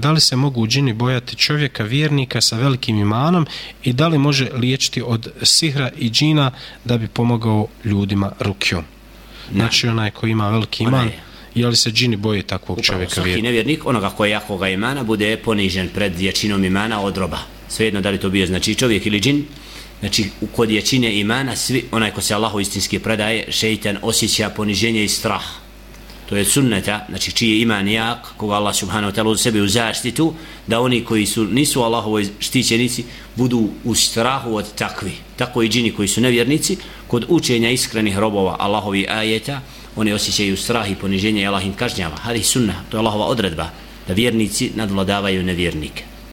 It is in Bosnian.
da li se mogu džini bojati čovjeka vjernika sa velikim imanom i da li može liječiti od sihra i džina da bi pomogao ljudima rukjom. Znači onaj ko ima veliki iman, je. li se džini boje takvog Upravo, čovjeka vjernika? Svaki nevjernik, onoga ko je jakoga imana, bude ponižen pred jačinom imana od roba. Svejedno da li to bio znači čovjek ili džin, znači kod jačine imana, svi, onaj ko se Allahu istinski predaje, šeitan osjeća poniženje i strah to je sunneta, znači čiji je iman jak, koga Allah subhanahu wa ta'ala u sebe u zaštitu, da oni koji su nisu Allahovoj štićenici, budu u strahu od takvi. Tako i džini koji su nevjernici, kod učenja iskrenih robova Allahovi ajeta, oni osjećaju strah i poniženje i Allah im kažnjava. Hadi sunna, to je Allahova odredba, da vjernici nadvladavaju nevjernike.